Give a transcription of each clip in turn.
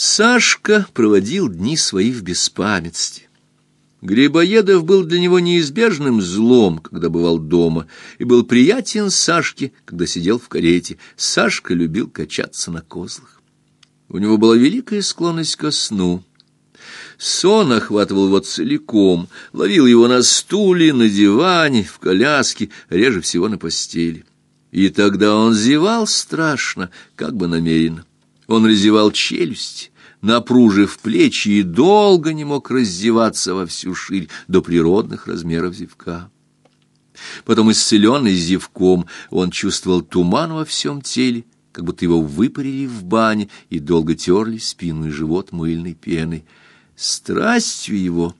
Сашка проводил дни свои в беспамятстве. Грибоедов был для него неизбежным злом, когда бывал дома, и был приятен Сашке, когда сидел в карете. Сашка любил качаться на козлах. У него была великая склонность ко сну. Сон охватывал его целиком, ловил его на стуле, на диване, в коляске, реже всего на постели. И тогда он зевал страшно, как бы намеренно. Он разевал челюсть, напружив плечи, и долго не мог раздеваться во всю ширь до природных размеров зевка. Потом, исцеленный зевком, он чувствовал туман во всем теле, как будто его выпарили в бане и долго терли спину и живот мыльной пеной. Страстью его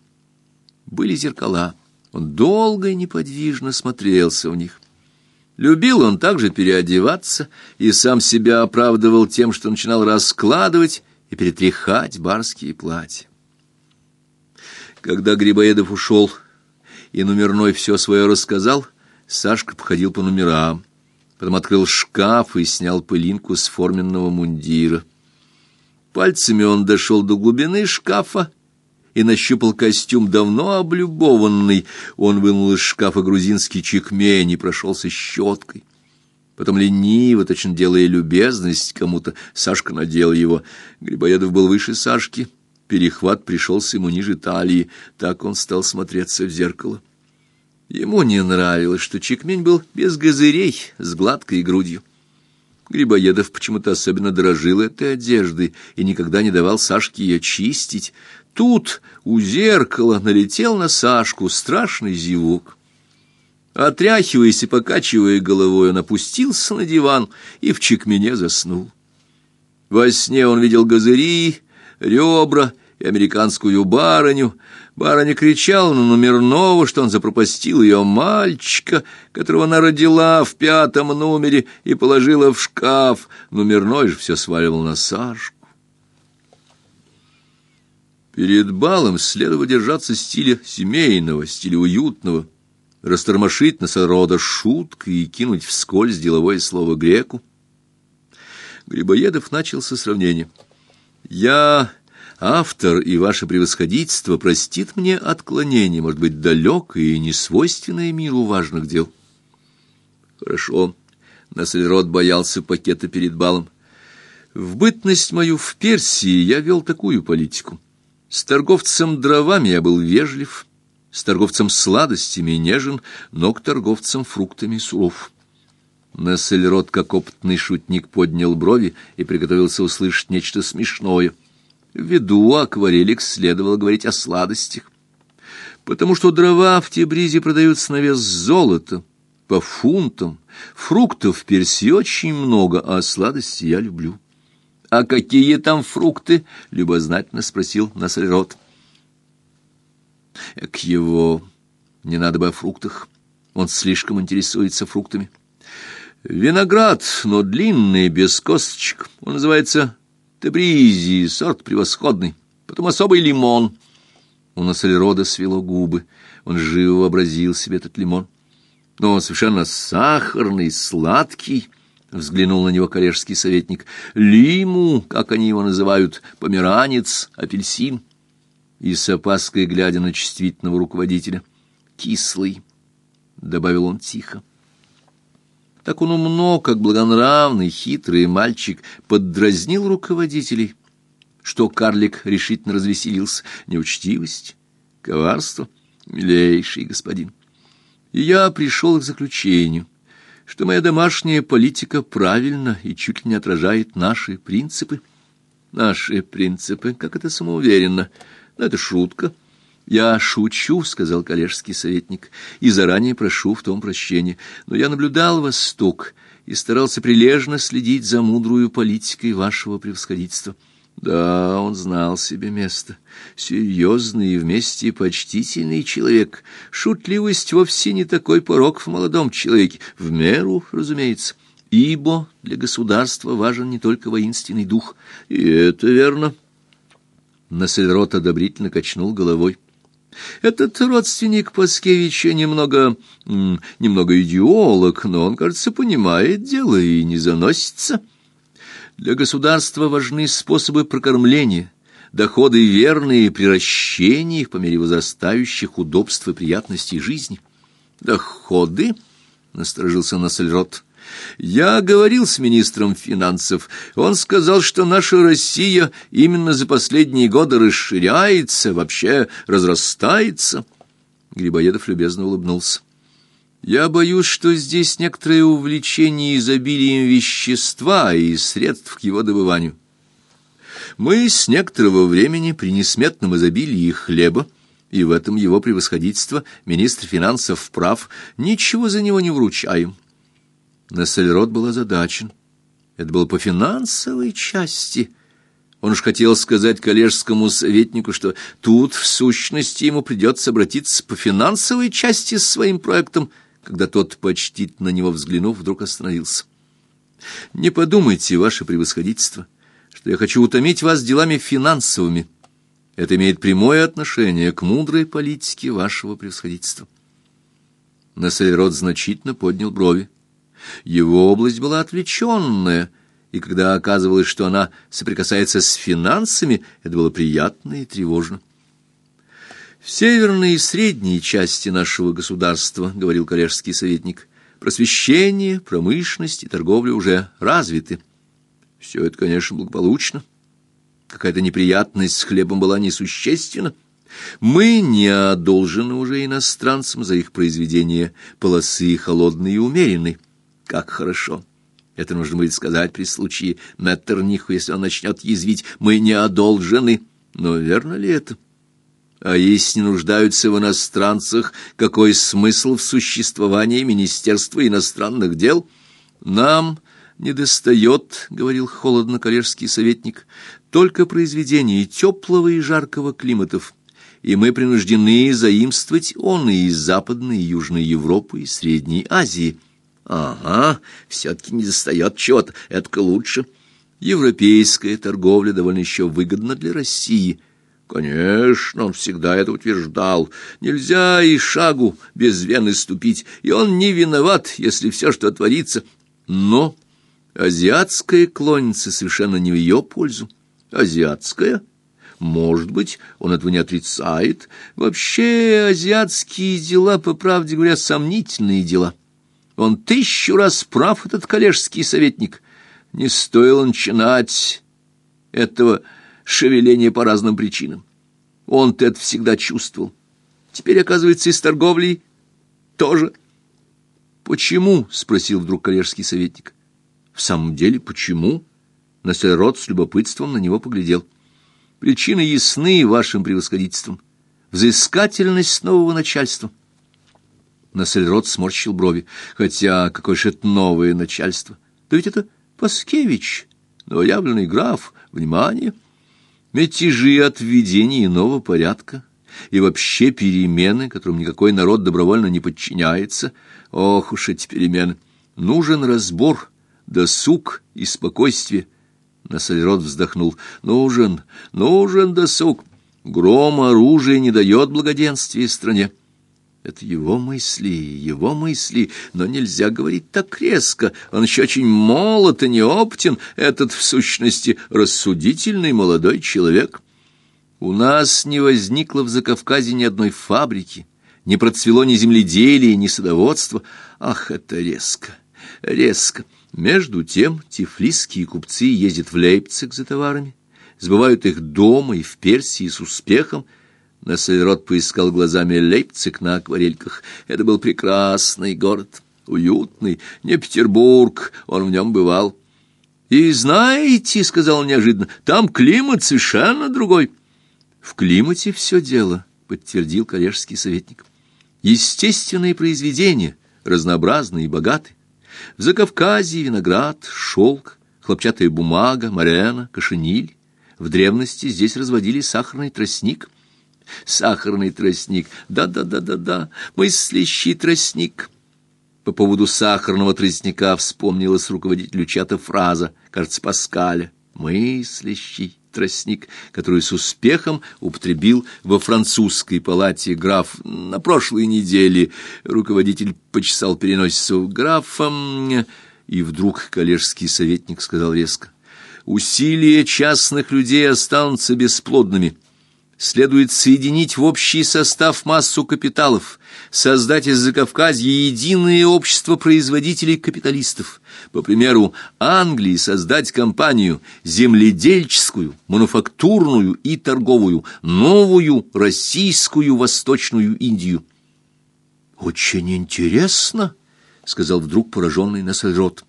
были зеркала. Он долго и неподвижно смотрелся в них. Любил он также переодеваться и сам себя оправдывал тем, что начинал раскладывать и перетряхать барские платья. Когда Грибоедов ушел и номерной все свое рассказал, Сашка походил по номерам, потом открыл шкаф и снял пылинку с форменного мундира. Пальцами он дошел до глубины шкафа и нащупал костюм давно облюбованный. Он вынул из шкафа грузинский чекмень и прошелся щеткой. Потом лениво, точно делая любезность кому-то, Сашка надел его. Грибоедов был выше Сашки. Перехват пришелся ему ниже талии. Так он стал смотреться в зеркало. Ему не нравилось, что чекмень был без газырей, с гладкой грудью. Грибоедов почему-то особенно дорожил этой одеждой и никогда не давал Сашке ее чистить. Тут у зеркала налетел на Сашку страшный зевок. Отряхиваясь и покачивая головой, он опустился на диван и в чекмене заснул. Во сне он видел газыри, ребра и американскую барыню. Барыня кричала на номерного, что он запропастил ее мальчика, которого она родила в пятом номере и положила в шкаф. Номерной же все сваливал на Сашку. Перед балом следовало держаться стиля семейного, стиля уютного, растормошить носорода шуткой и кинуть вскользь деловое слово греку. Грибоедов начал со сравнения. «Я автор, и ваше превосходительство простит мне отклонение, может быть, далекое и несвойственное миру важных дел». «Хорошо». Наслерод боялся пакета перед балом. «В бытность мою в Персии я вел такую политику». С торговцем дровами я был вежлив, с торговцем сладостями нежен, но к торговцам фруктами суров. Нассельрот, как опытный шутник, поднял брови и приготовился услышать нечто смешное. В виду акварелик следовало говорить о сладостях, потому что дрова в Тебризе продаются на вес золота, по фунтам, фруктов в Персии очень много, а сладости я люблю. «А какие там фрукты?» — любознательно спросил Насрерот. «К его... Не надо бы о фруктах. Он слишком интересуется фруктами. Виноград, но длинный, без косточек. Он называется Тебризи, сорт превосходный. Потом особый лимон». У Насрерода свело губы. Он живо вообразил себе этот лимон. Но он совершенно сахарный, сладкий Взглянул на него коллежский советник. Лиму, как они его называют, померанец, апельсин. И с опаской глядя на чувствительного руководителя. Кислый, добавил он тихо. Так он умно, как благонравный, хитрый мальчик, поддразнил руководителей, что карлик решительно развеселился. Неучтивость, коварство, милейший господин. И я пришел к заключению — что моя домашняя политика правильна и чуть ли не отражает наши принципы. Наши принципы, как это самоуверенно. Но это шутка. Я шучу, сказал коллежский советник, и заранее прошу в том прощения. Но я наблюдал Восток и старался прилежно следить за мудрую политикой вашего превосходительства. Да, он знал себе место. Серьезный и вместе почтительный человек. Шутливость вовсе не такой порок в молодом человеке. В меру, разумеется. Ибо для государства важен не только воинственный дух. И это верно. Насельрот одобрительно качнул головой. Этот родственник Паскевича немного... немного идеолог, но он, кажется, понимает дело и не заносится. Для государства важны способы прокормления, доходы верные при ращении их по мере возрастающих удобств и приятностей жизни. Доходы? насторожился Нассельрот. Я говорил с министром финансов. Он сказал, что наша Россия именно за последние годы расширяется, вообще разрастается. Грибоедов любезно улыбнулся. Я боюсь, что здесь некоторое увлечение изобилием вещества и средств к его добыванию. Мы с некоторого времени при несметном изобилии хлеба, и в этом его превосходительство, министр финансов прав, ничего за него не вручаем. Нассельрод был озадачен. Это было по финансовой части. Он уж хотел сказать коллежскому советнику, что тут, в сущности, ему придется обратиться по финансовой части с своим проектом – когда тот, почти на него взглянув, вдруг остановился. «Не подумайте, ваше превосходительство, что я хочу утомить вас делами финансовыми. Это имеет прямое отношение к мудрой политике вашего превосходительства». Нассельрод значительно поднял брови. Его область была отвлеченная, и когда оказывалось, что она соприкасается с финансами, это было приятно и тревожно. В северной и средней части нашего государства, говорил коллежский советник, просвещение, промышленность и торговля уже развиты. Все это, конечно, благополучно. Какая-то неприятность с хлебом была несущественна. Мы не одолжены уже иностранцам за их произведения полосы холодной и умеренной. Как хорошо! Это нужно будет сказать при случае Меттерниху, если он начнет язвить. Мы не одолжены. Но верно ли это? — а если не нуждаются в иностранцах, какой смысл в существовании Министерства иностранных дел? Нам недостает, — говорил холодно коллежский советник, — только произведений теплого и жаркого климатов, и мы принуждены заимствовать он и из Западной и Южной Европы и Средней Азии. Ага, все-таки недостает чего-то, это лучше. Европейская торговля довольно еще выгодна для России — Конечно, он всегда это утверждал. Нельзя и шагу без вены ступить, и он не виноват, если все, что творится. Но азиатская клонится совершенно не в ее пользу. Азиатская? Может быть, он этого не отрицает. Вообще, азиатские дела, по правде говоря, сомнительные дела. Он тысячу раз прав, этот коллежский советник. Не стоило начинать этого шевеление по разным причинам. Он-то это всегда чувствовал. Теперь, оказывается, и с торговлей тоже. «Почему?» — спросил вдруг коллежский советник. «В самом деле, почему?» Наслерод с любопытством на него поглядел. «Причины ясны вашим превосходительством. Взыскательность нового начальства». Наслерод сморщил брови. «Хотя какое же это новое начальство? Да ведь это Паскевич, новоявленный граф. Внимание!» Мятежи от введения иного порядка и вообще перемены, которым никакой народ добровольно не подчиняется. Ох уж эти перемены! Нужен разбор, досуг и спокойствие. Нассельрод вздохнул. Нужен, нужен досуг. Гром оружия не дает благоденствия стране. Это его мысли, его мысли, но нельзя говорить так резко. Он еще очень молод и неопытен, этот, в сущности, рассудительный молодой человек. У нас не возникло в Закавказье ни одной фабрики, не процвело ни земледелие, ни садоводство. Ах, это резко, резко. Между тем тифлисские купцы ездят в Лейпциг за товарами, сбывают их дома и в Персии с успехом, Нассельрод поискал глазами Лейпциг на акварельках. Это был прекрасный город, уютный, не Петербург, он в нем бывал. «И знаете, — сказал неожиданно, — там климат совершенно другой». «В климате все дело», — подтвердил коллежский советник. «Естественные произведения, разнообразные и богаты. В Закавказье виноград, шелк, хлопчатая бумага, морена, кошениль. В древности здесь разводили сахарный тростник» сахарный тростник. Да-да-да-да-да, мыслящий тростник. По поводу сахарного тростника вспомнилась руководителю чата фраза, кажется, Паскаля. Мыслящий тростник, которую с успехом употребил во французской палате граф на прошлой неделе. Руководитель почесал переносицу графом, и вдруг коллежский советник сказал резко. Усилия частных людей останутся бесплодными. Следует соединить в общий состав массу капиталов, создать из Закавказья единое общество производителей-капиталистов. По примеру Англии создать компанию земледельческую, мануфактурную и торговую, новую российскую Восточную Индию. «Очень интересно», — сказал вдруг пораженный Нассельрот.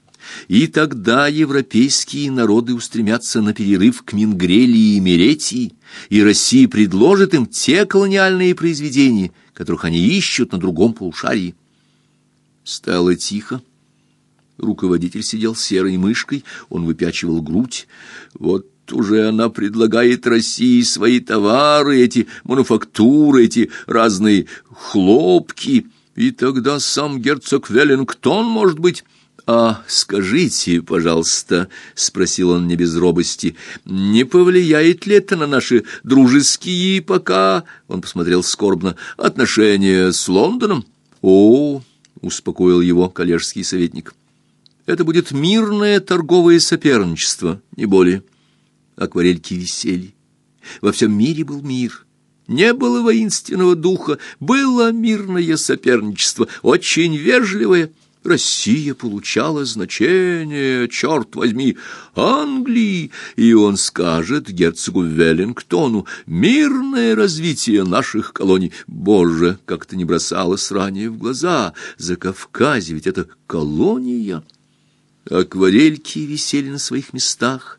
«И тогда европейские народы устремятся на перерыв к Мингрелии и Меретии, и Россия предложит им те колониальные произведения, которых они ищут на другом полушарии». Стало тихо. Руководитель сидел серой мышкой, он выпячивал грудь. «Вот уже она предлагает России свои товары, эти мануфактуры, эти разные хлопки». И тогда сам герцог Веллингтон, может быть... «А скажите, пожалуйста», — спросил он не без робости, — «не повлияет ли это на наши дружеские пока...» — он посмотрел скорбно. «Отношения с Лондоном?» «О», — успокоил его коллежский советник, — «это будет мирное торговое соперничество, не более». Акварельки висели. Во всем мире был мир — не было воинственного духа, было мирное соперничество, очень вежливое. Россия получала значение, черт возьми, Англии, и он скажет герцогу Веллингтону мирное развитие наших колоний. Боже, как-то не бросалось ранее в глаза, за Кавказе ведь это колония. Акварельки висели на своих местах,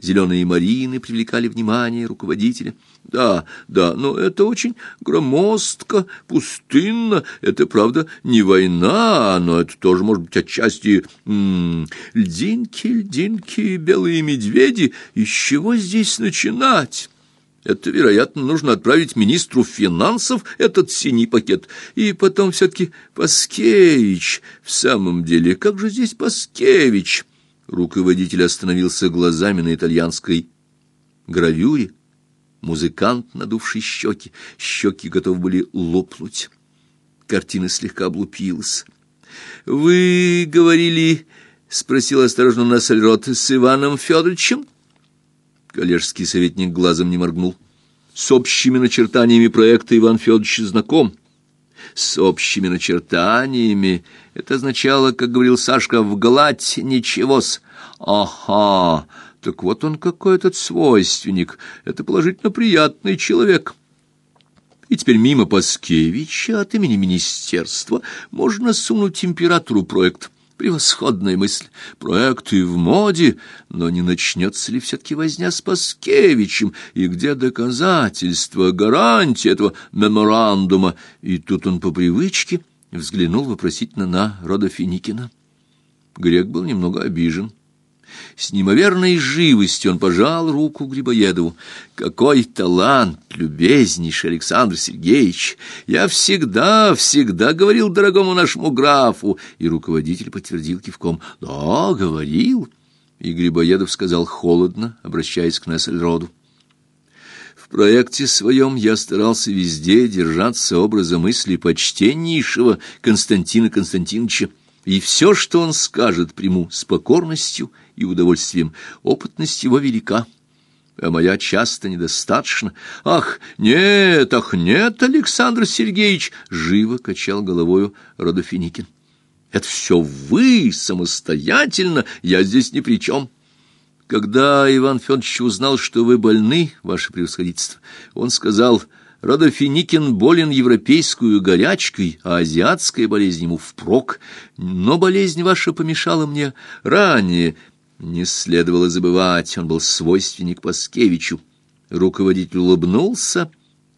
зеленые марины привлекали внимание руководителя. Да, да, но это очень громоздко, пустынно. Это, правда, не война, но это тоже может быть отчасти... М -м, льдинки, льдинки, белые медведи. И с чего здесь начинать? Это, вероятно, нужно отправить министру финансов этот синий пакет. И потом все-таки Паскевич. В самом деле, как же здесь Паскевич? Руководитель остановился глазами на итальянской гравюре Музыкант, надувший щеки, щеки готовы были лопнуть. Картина слегка облупилась. «Вы говорили...» — спросил осторожно Нассельрот. «С Иваном Федоровичем?» Коллежский советник глазом не моргнул. «С общими начертаниями проекта Иван Федорович знаком». «С общими начертаниями...» Это означало, как говорил Сашка, «вгладь ничего-с». «Ага...» Так вот он какой этот свойственник. Это положительно приятный человек. И теперь мимо Паскевича от имени министерства можно сунуть императору проект. Превосходная мысль. Проекты в моде, но не начнется ли все-таки возня с Паскевичем? И где доказательства, гарантия этого меморандума? И тут он по привычке взглянул вопросительно на Родофиникина. Грек был немного обижен. С неимоверной живостью он пожал руку Грибоедову. «Какой талант, любезнейший Александр Сергеевич! Я всегда, всегда говорил дорогому нашему графу!» И руководитель подтвердил кивком. «Да, говорил!» И Грибоедов сказал холодно, обращаясь к Нессельроду. В проекте своем я старался везде держаться образа мысли почтеннейшего Константина Константиновича, и все, что он скажет, приму с покорностью и удовольствием. Опытность его велика, а моя часто недостаточно. Ах, нет, ах, нет, Александр Сергеевич, живо качал головою Родофиникин. Это все вы самостоятельно, я здесь ни при чем. Когда Иван Федорович узнал, что вы больны, ваше превосходительство, он сказал... Родофиникин болен европейскую горячкой, а азиатская болезнь ему впрок. Но болезнь ваша помешала мне ранее, не следовало забывать, он был свойственник Паскевичу. Руководитель улыбнулся.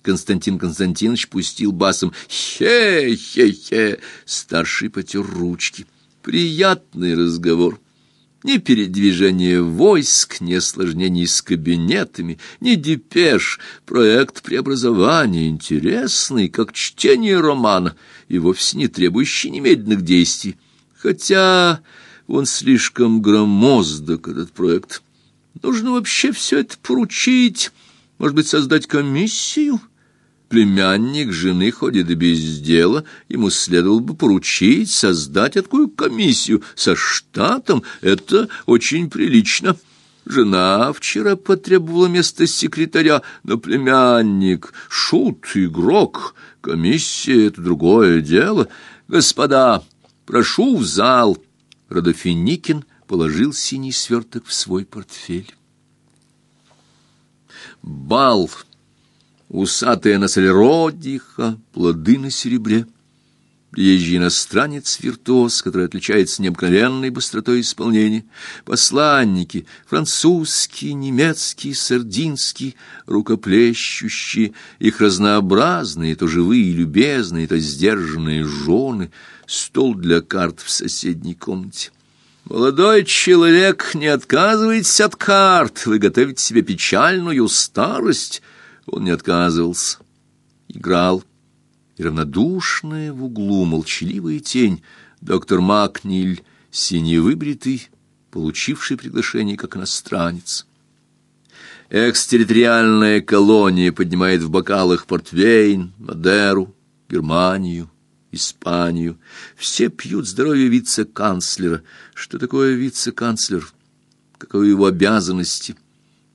Константин Константинович пустил басом «Хе-хе-хе!» Старший потер ручки. «Приятный разговор». Ни передвижение войск, ни осложнений с кабинетами, ни депеш, проект преобразования интересный, как чтение романа, и вовсе не требующий немедленных действий. Хотя он слишком громоздок, этот проект. Нужно вообще все это поручить, может быть, создать комиссию? Племянник жены ходит без дела, ему следовало бы поручить создать такую комиссию со штатом, это очень прилично. Жена вчера потребовала место секретаря, но племянник, шут, игрок, комиссия — это другое дело. Господа, прошу в зал. Родофиникин положил синий сверток в свой портфель. Бал. Усатая на солеродиха, плоды на серебре. Приезжий иностранец, виртуоз, который отличается необыкновенной быстротой исполнения, посланники, французские, немецкие, сардинские, рукоплещущие, их разнообразные, то живые и любезные, то сдержанные жены, стол для карт в соседней комнате. Молодой человек, не отказывайтесь от карт, вы готовите себе печальную старость. Он не отказывался, играл и равнодушная в углу молчаливая тень, доктор Макниль, синевыбритый, получивший приглашение как иностранец. Экстерриториальная колония поднимает в бокалах портвейн, Мадеру, Германию, Испанию. Все пьют здоровье вице-канцлера. Что такое вице-канцлер? Каковы его обязанности?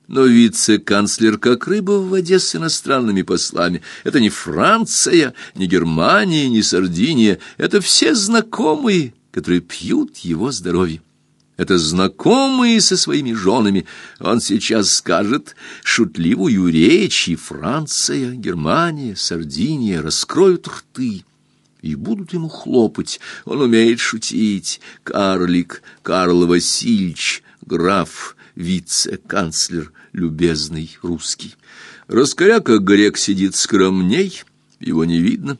Но вице-канцлер как рыба в воде с иностранными послами. Это не Франция, не Германия, не Сардиния. Это все знакомые, которые пьют его здоровье. Это знакомые со своими женами. Он сейчас скажет шутливую речь, и Франция, Германия, Сардиния раскроют рты и будут ему хлопать. Он умеет шутить. Карлик, Карл Васильевич, граф, вице-канцлер, любезный русский. Раскоряка грек сидит скромней, его не видно.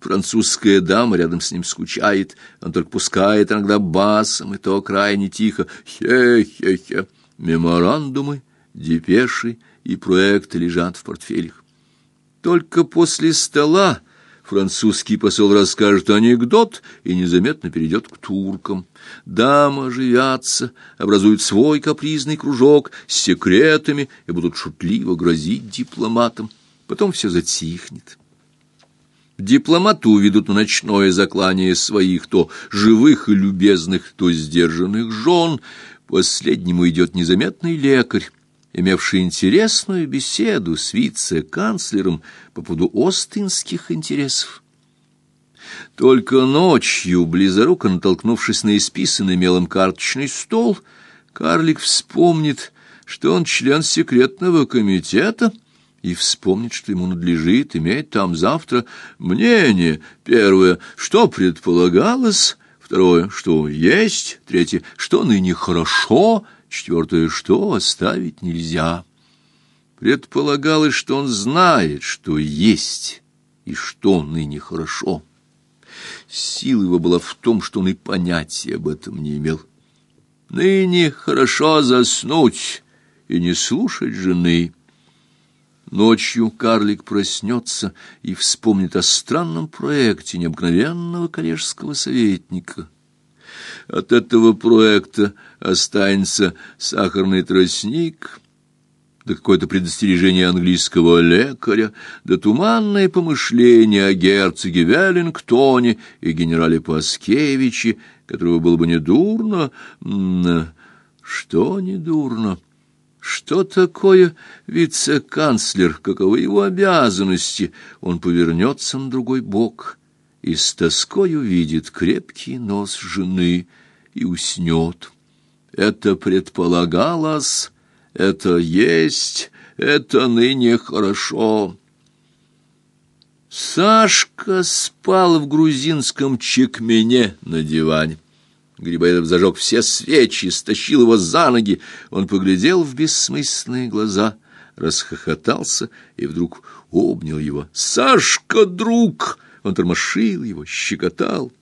Французская дама рядом с ним скучает, он только пускает иногда басом, и то крайне тихо «хе-хе-хе». Меморандумы, депеши и проекты лежат в портфелях. Только после стола Французский посол расскажет анекдот и незаметно перейдет к туркам. Дамы оживятся, образуют свой капризный кружок с секретами и будут шутливо грозить дипломатам. Потом все затихнет. Дипломаты уведут на ночное заклание своих то живых и любезных, то сдержанных жен. Последнему идет незаметный лекарь имевший интересную беседу с вице-канцлером по поводу остинских интересов. Только ночью, близоруко натолкнувшись на исписанный мелом карточный стол, карлик вспомнит, что он член секретного комитета, и вспомнит, что ему надлежит иметь там завтра мнение. Первое, что предполагалось, второе, что есть, третье, что ныне хорошо — Четвертое, что оставить нельзя. Предполагалось, что он знает, что есть и что ныне хорошо. Сила его была в том, что он и понятия об этом не имел. Ныне хорошо заснуть и не слушать жены. Ночью карлик проснется и вспомнит о странном проекте необыкновенного коллежского советника — от этого проекта останется сахарный тростник, да какое-то предостережение английского лекаря, да туманное помышление о герцоге Веллингтоне и генерале Паскевиче, которого было бы недурно... Что недурно? Что такое вице-канцлер? Каковы его обязанности? Он повернется на другой бок и с тоской увидит крепкий нос жены и уснет. Это предполагалось, это есть, это ныне хорошо. Сашка спал в грузинском чекмене на диване. Грибоедов зажег все свечи, стащил его за ноги. Он поглядел в бессмысленные глаза, расхохотался и вдруг обнял его. «Сашка, друг!» Он тормошил его, щекотал.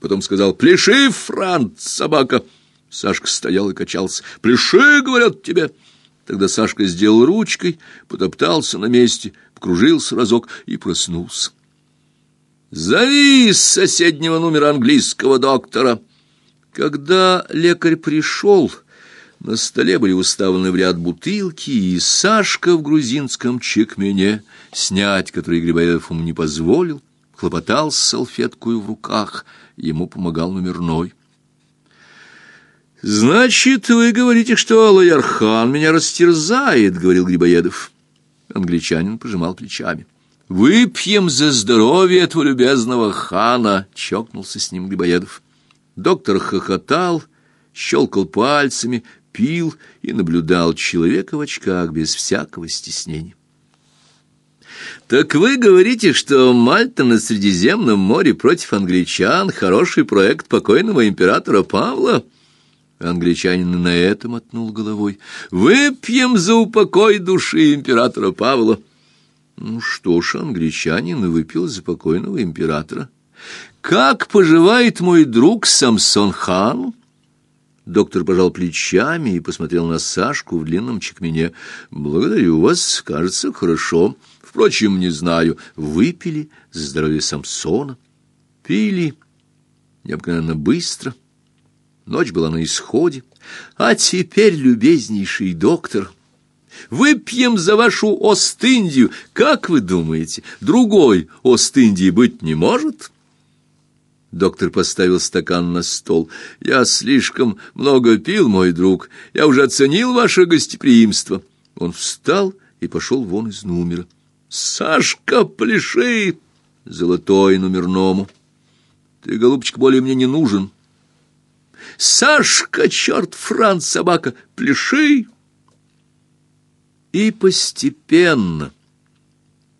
Потом сказал «Пляши, Франц, собака!» Сашка стоял и качался. «Пляши, говорят тебе!» Тогда Сашка сделал ручкой, потоптался на месте, покружился разок и проснулся. «Зови из соседнего номера английского доктора!» Когда лекарь пришел, на столе были уставлены в ряд бутылки, и Сашка в грузинском чекмене, снять который Грибоедов ему не позволил, хлопотал с салфеткой в руках, ему помогал номерной. «Значит, вы говорите, что Алаярхан меня растерзает», — говорил Грибоедов. Англичанин пожимал плечами. «Выпьем за здоровье этого любезного хана!» — чокнулся с ним Грибоедов. Доктор хохотал, щелкал пальцами, пил и наблюдал человека в очках без всякого стеснения. «Так вы говорите, что Мальта на Средиземном море против англичан — хороший проект покойного императора Павла?» Англичанин на это мотнул головой. «Выпьем за упокой души императора Павла!» Ну что ж, англичанин выпил за покойного императора. «Как поживает мой друг Самсон хан?» Доктор пожал плечами и посмотрел на Сашку в длинном чекмене. «Благодарю вас, кажется, хорошо. Впрочем, не знаю. Выпили за здоровье Самсона. Пили необыкновенно быстро. Ночь была на исходе. А теперь, любезнейший доктор, выпьем за вашу Ост-Индию. Как вы думаете, другой Ост-Индии быть не может?» Доктор поставил стакан на стол. «Я слишком много пил, мой друг. Я уже оценил ваше гостеприимство». Он встал и пошел вон из номера. «Сашка, пляши!» Золотой номерному. «Ты, голубчик, более мне не нужен». «Сашка, черт, Франц, собака, пляши!» И постепенно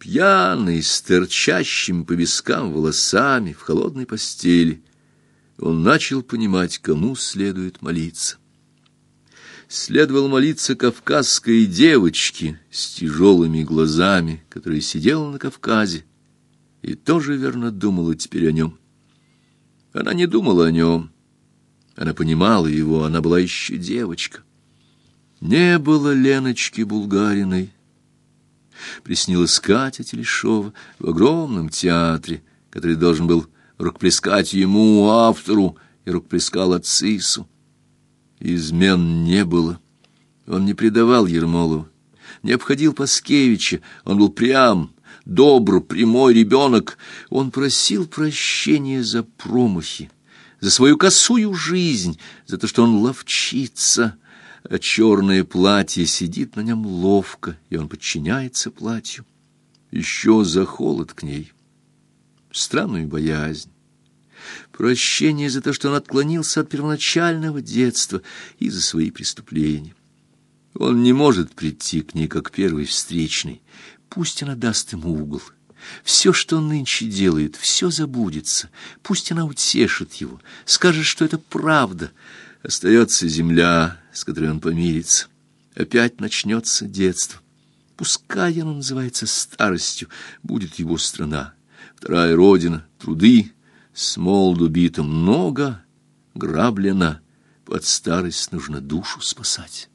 пьяный, с торчащими по вискам волосами, в холодной постели, он начал понимать, кому следует молиться. Следовало молиться кавказской девочке с тяжелыми глазами, которая сидела на Кавказе и тоже верно думала теперь о нем. Она не думала о нем, она понимала его, она была еще девочка. Не было Леночки Булгариной, приснилась Катя Телешова в огромном театре, который должен был рукоплескать ему, автору, и рукоплескал Ацису. Измен не было. Он не предавал Ермолову, не обходил Паскевича, он был прям, добр, прямой ребенок. Он просил прощения за промахи, за свою косую жизнь, за то, что он ловчится, а черное платье сидит на нем ловко, и он подчиняется платью. Еще за холод к ней, странную боязнь. Прощение за то, что он отклонился от первоначального детства и за свои преступления. Он не может прийти к ней как первый встречный. Пусть она даст ему угол. Все, что он нынче делает, все забудется. Пусть она утешит его, скажет, что это правда. Остается земля, с которой он помирится. Опять начнется детство. Пускай оно называется старостью, будет его страна. Вторая родина, труды, с молоду бито много, граблено. Под старость нужно душу спасать.